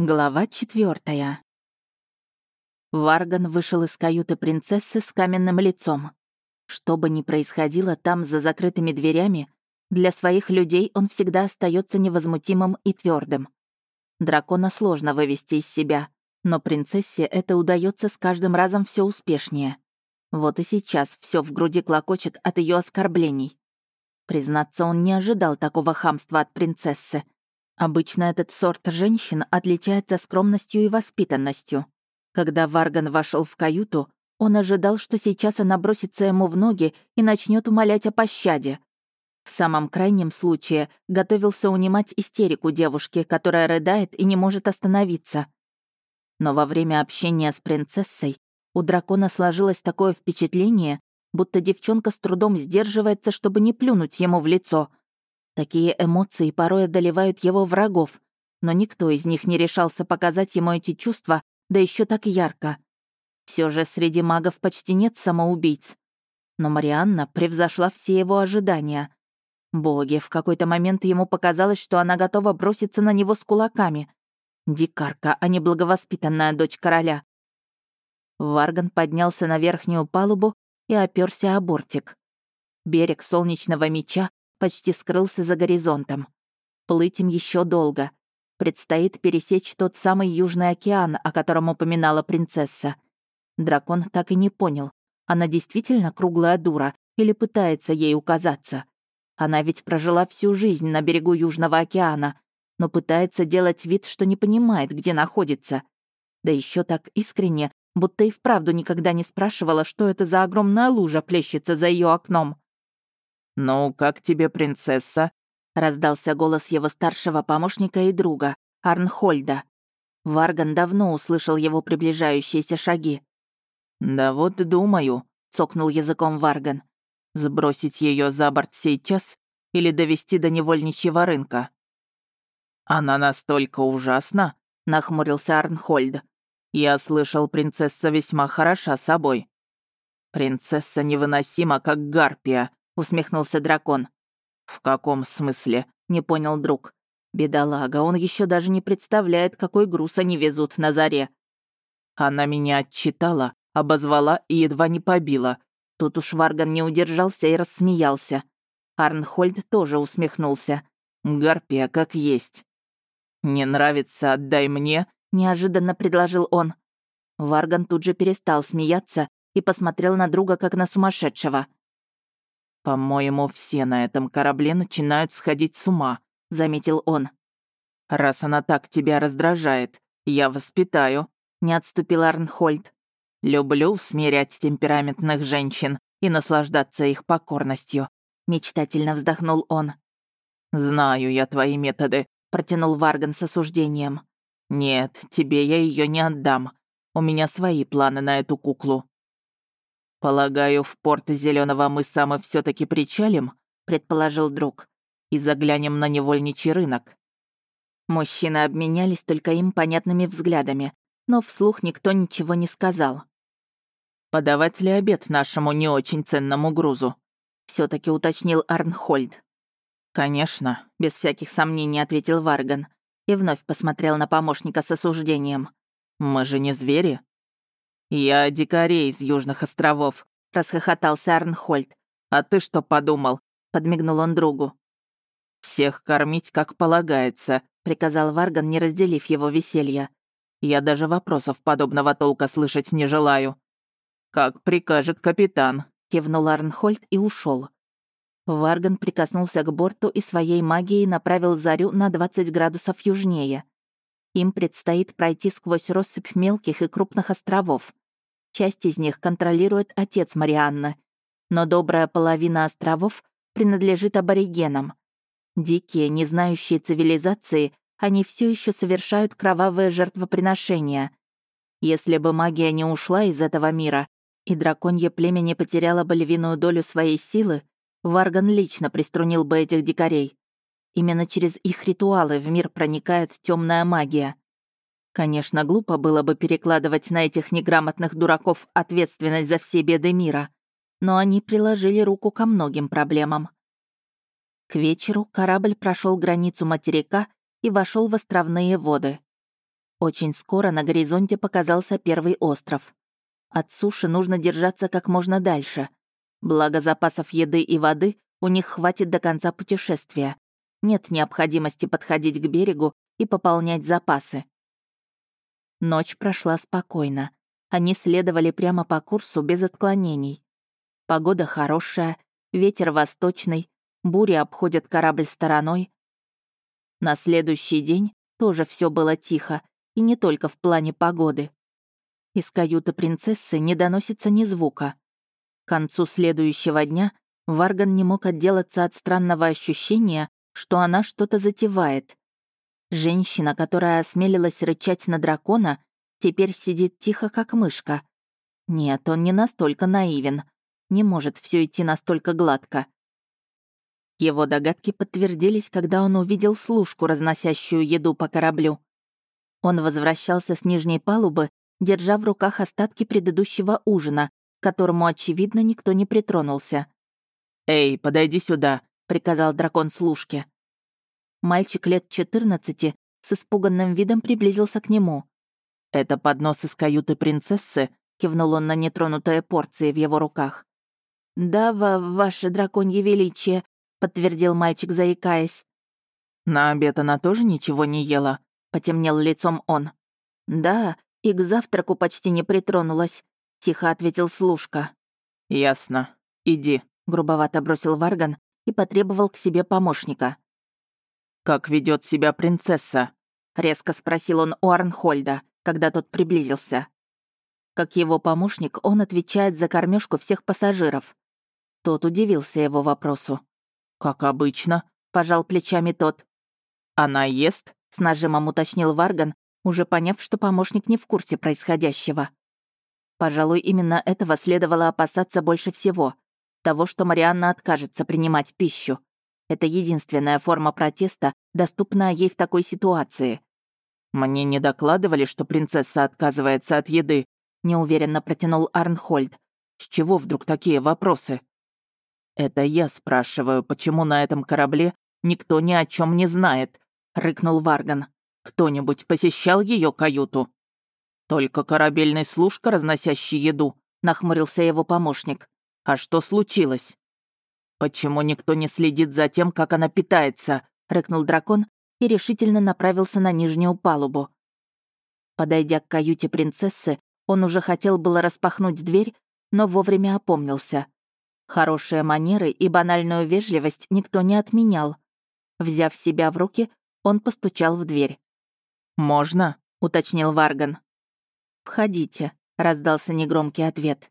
Глава четвертая. Варган вышел из каюты принцессы с каменным лицом. Что бы ни происходило там, за закрытыми дверями, для своих людей он всегда остается невозмутимым и твердым. Дракона сложно вывести из себя, но принцессе это удается с каждым разом все успешнее. Вот и сейчас все в груди клокочет от ее оскорблений. Признаться, он не ожидал такого хамства от принцессы — Обычно этот сорт женщин отличается скромностью и воспитанностью. Когда Варган вошел в каюту, он ожидал, что сейчас она бросится ему в ноги и начнет умолять о пощаде. В самом крайнем случае готовился унимать истерику девушки, которая рыдает и не может остановиться. Но во время общения с принцессой у дракона сложилось такое впечатление, будто девчонка с трудом сдерживается, чтобы не плюнуть ему в лицо — Такие эмоции порой одолевают его врагов, но никто из них не решался показать ему эти чувства, да еще так ярко. Все же среди магов почти нет самоубийц. Но Марианна превзошла все его ожидания. Боги, в какой-то момент ему показалось, что она готова броситься на него с кулаками. Дикарка, а не благовоспитанная дочь короля. Варган поднялся на верхнюю палубу и оперся о бортик. Берег солнечного меча почти скрылся за горизонтом. Плыть им еще долго. Предстоит пересечь тот самый Южный океан, о котором упоминала принцесса. Дракон так и не понял, она действительно круглая дура или пытается ей указаться. Она ведь прожила всю жизнь на берегу Южного океана, но пытается делать вид, что не понимает, где находится. Да еще так искренне, будто и вправду никогда не спрашивала, что это за огромная лужа плещется за ее окном. «Ну, как тебе, принцесса?» — раздался голос его старшего помощника и друга, Арнхольда. Варган давно услышал его приближающиеся шаги. «Да вот думаю», — цокнул языком Варган. «Сбросить ее за борт сейчас или довести до невольничьего рынка?» «Она настолько ужасна?» — нахмурился Арнхольд. «Я слышал, принцесса весьма хороша собой». «Принцесса невыносима, как гарпия», усмехнулся дракон. «В каком смысле?» — не понял друг. «Бедолага, он еще даже не представляет, какой груз они везут на заре». Она меня отчитала, обозвала и едва не побила. Тут уж Варган не удержался и рассмеялся. Арнхольд тоже усмехнулся. «Гарпия как есть». «Не нравится, отдай мне», — неожиданно предложил он. Варган тут же перестал смеяться и посмотрел на друга как на сумасшедшего. «По-моему, все на этом корабле начинают сходить с ума», — заметил он. «Раз она так тебя раздражает, я воспитаю», — не отступил Арнхольд. «Люблю смирять темпераментных женщин и наслаждаться их покорностью», — мечтательно вздохнул он. «Знаю я твои методы», — протянул Варган с осуждением. «Нет, тебе я ее не отдам. У меня свои планы на эту куклу». «Полагаю, в порт Зеленого мыса мы все таки причалим?» — предположил друг. «И заглянем на невольничий рынок». Мужчины обменялись только им понятными взглядами, но вслух никто ничего не сказал. «Подавать ли обед нашему не очень ценному грузу?» — все таки уточнил Арнхольд. «Конечно», — без всяких сомнений ответил Варган и вновь посмотрел на помощника с осуждением. «Мы же не звери?» «Я дикарей из Южных островов», — расхохотался Арнхольд. «А ты что подумал?» — подмигнул он другу. «Всех кормить, как полагается», — приказал Варган, не разделив его веселья. «Я даже вопросов подобного толка слышать не желаю». «Как прикажет капитан», — кивнул Арнхольд и ушел. Варган прикоснулся к борту и своей магией направил зарю на 20 градусов южнее. Им предстоит пройти сквозь россыпь мелких и крупных островов. Часть из них контролирует отец Марианны, но добрая половина островов принадлежит аборигенам. Дикие, не знающие цивилизации, они все еще совершают кровавые жертвоприношения. Если бы магия не ушла из этого мира, и драконье племя не потеряло бы львиную долю своей силы, Варган лично приструнил бы этих дикарей. Именно через их ритуалы в мир проникает темная магия. Конечно, глупо было бы перекладывать на этих неграмотных дураков ответственность за все беды мира, но они приложили руку ко многим проблемам. К вечеру корабль прошел границу материка и вошел в островные воды. Очень скоро на горизонте показался первый остров. От суши нужно держаться как можно дальше. Благо запасов еды и воды у них хватит до конца путешествия. Нет необходимости подходить к берегу и пополнять запасы. Ночь прошла спокойно. Они следовали прямо по курсу без отклонений. Погода хорошая, ветер восточный, бури обходят корабль стороной. На следующий день тоже все было тихо, и не только в плане погоды. Из каюты принцессы не доносится ни звука. К концу следующего дня Варган не мог отделаться от странного ощущения, что она что-то затевает. Женщина, которая осмелилась рычать на дракона, теперь сидит тихо, как мышка. Нет, он не настолько наивен. Не может все идти настолько гладко. Его догадки подтвердились, когда он увидел служку, разносящую еду по кораблю. Он возвращался с нижней палубы, держа в руках остатки предыдущего ужина, к которому, очевидно, никто не притронулся. «Эй, подойди сюда», — приказал дракон служке. Мальчик лет 14 с испуганным видом приблизился к нему. «Это поднос из каюты принцессы?» — кивнул он на нетронутые порции в его руках. «Да, ва ваше драконье величие», — подтвердил мальчик, заикаясь. «На обед она тоже ничего не ела?» — потемнел лицом он. «Да, и к завтраку почти не притронулась», — тихо ответил служка. «Ясно. Иди», — грубовато бросил Варган и потребовал к себе помощника. «Как ведет себя принцесса?» — резко спросил он у Арнхольда, когда тот приблизился. Как его помощник, он отвечает за кормежку всех пассажиров. Тот удивился его вопросу. «Как обычно», — пожал плечами тот. «Она ест?» — с нажимом уточнил Варган, уже поняв, что помощник не в курсе происходящего. Пожалуй, именно этого следовало опасаться больше всего. Того, что Марианна откажется принимать пищу. Это единственная форма протеста, доступная ей в такой ситуации. «Мне не докладывали, что принцесса отказывается от еды», — неуверенно протянул Арнхольд. «С чего вдруг такие вопросы?» «Это я спрашиваю, почему на этом корабле никто ни о чем не знает», рыкнул Варган. «Кто-нибудь посещал ее каюту?» «Только корабельный служка, разносящий еду», — нахмурился его помощник. «А что случилось?» «Почему никто не следит за тем, как она питается?» — рыкнул дракон и решительно направился на нижнюю палубу. Подойдя к каюте принцессы, он уже хотел было распахнуть дверь, но вовремя опомнился. Хорошие манеры и банальную вежливость никто не отменял. Взяв себя в руки, он постучал в дверь. «Можно?» — уточнил Варган. «Входите», — раздался негромкий ответ.